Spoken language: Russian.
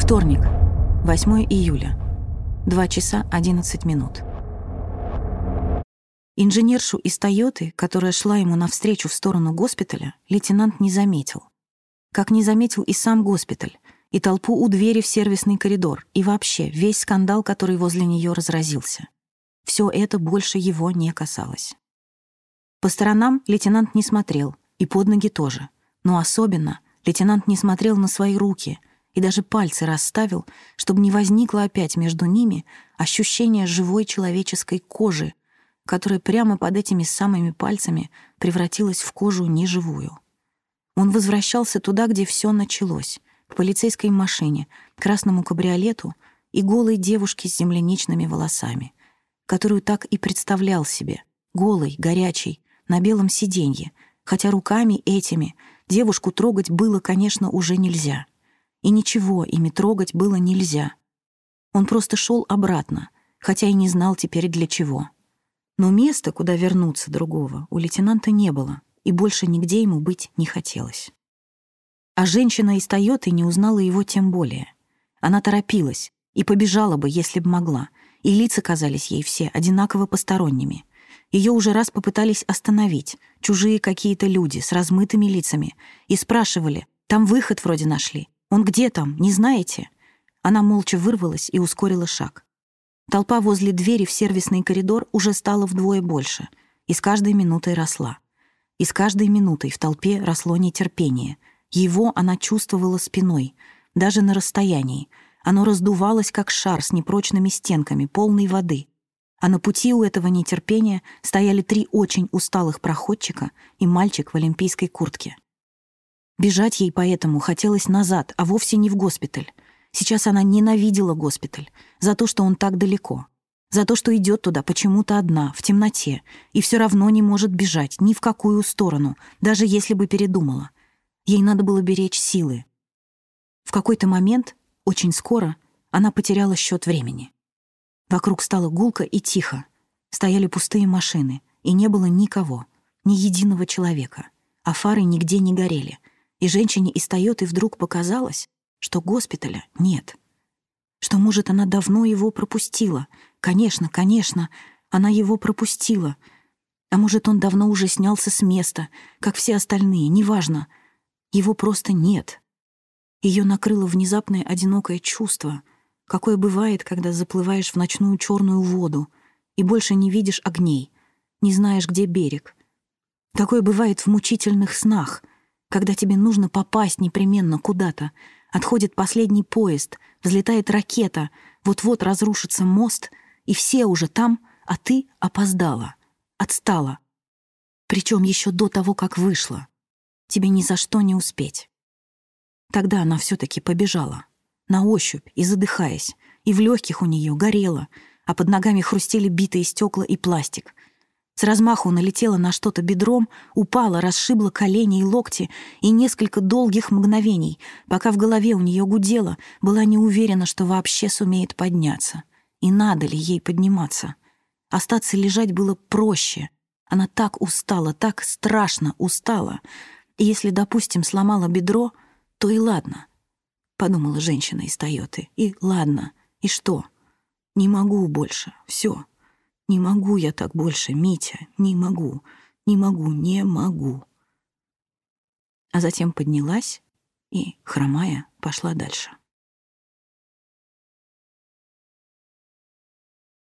Вторник, 8 июля, 2 часа 11 минут. Инженершу из «Тойоты», которая шла ему навстречу в сторону госпиталя, лейтенант не заметил. Как не заметил и сам госпиталь, и толпу у двери в сервисный коридор, и вообще весь скандал, который возле нее разразился. Все это больше его не касалось. По сторонам лейтенант не смотрел, и под ноги тоже. Но особенно лейтенант не смотрел на свои руки и даже пальцы расставил, чтобы не возникло опять между ними ощущение живой человеческой кожи, которая прямо под этими самыми пальцами превратилась в кожу неживую. Он возвращался туда, где все началось, к полицейской машине, красному кабриолету и голой девушке с земляничными волосами, которую так и представлял себе, голой, горячей, на белом сиденье, хотя руками этими девушку трогать было, конечно, уже нельзя. И ничего ими трогать было нельзя. Он просто шел обратно, хотя и не знал теперь для чего. Но места, куда вернуться другого, у лейтенанта не было, и больше нигде ему быть не хотелось. А женщина из «Тойоты» не узнала его тем более. Она торопилась и побежала бы, если бы могла, и лица казались ей все одинаково посторонними. Ее уже раз попытались остановить, чужие какие-то люди с размытыми лицами, и спрашивали, там выход вроде нашли, он где там, не знаете? Она молча вырвалась и ускорила шаг. Толпа возле двери в сервисный коридор уже стала вдвое больше, и с каждой минутой росла. И с каждой минутой в толпе росло нетерпение. Его она чувствовала спиной, даже на расстоянии. Оно раздувалось, как шар с непрочными стенками, полной воды. А на пути у этого нетерпения стояли три очень усталых проходчика и мальчик в олимпийской куртке. Бежать ей поэтому хотелось назад, а вовсе не в госпиталь. Сейчас она ненавидела госпиталь за то, что он так далеко, за то, что идет туда почему-то одна, в темноте, и все равно не может бежать ни в какую сторону, даже если бы передумала. Ей надо было беречь силы. В какой-то момент, очень скоро, она потеряла счет времени. Вокруг стало гулко и тихо. Стояли пустые машины, и не было никого, ни единого человека, а фары нигде не горели. И женщине из Тойоты вдруг показалось, что госпиталя нет. Что, может, она давно его пропустила. Конечно, конечно, она его пропустила. А может, он давно уже снялся с места, как все остальные, неважно. Его просто нет. Ее накрыло внезапное одинокое чувство, какое бывает, когда заплываешь в ночную черную воду и больше не видишь огней, не знаешь, где берег. Такое бывает в мучительных снах, когда тебе нужно попасть непременно куда-то, Отходит последний поезд, взлетает ракета, вот-вот разрушится мост, и все уже там, а ты опоздала, отстала. Причем еще до того, как вышла. Тебе ни за что не успеть. Тогда она все-таки побежала, на ощупь и задыхаясь, и в легких у нее горело, а под ногами хрустели битые стекла и пластик, с размаху налетела на что-то бедром, упала, расшибла колени и локти, и несколько долгих мгновений, пока в голове у нее гудело, была не уверена, что вообще сумеет подняться. И надо ли ей подниматься? Остаться лежать было проще. Она так устала, так страшно устала. И если, допустим, сломала бедро, то и ладно. Подумала женщина из Тойоты. И ладно. И что? Не могу больше. Все. Не могу я так больше, Митя, не могу, не могу, не могу. А затем поднялась и, хромая, пошла дальше.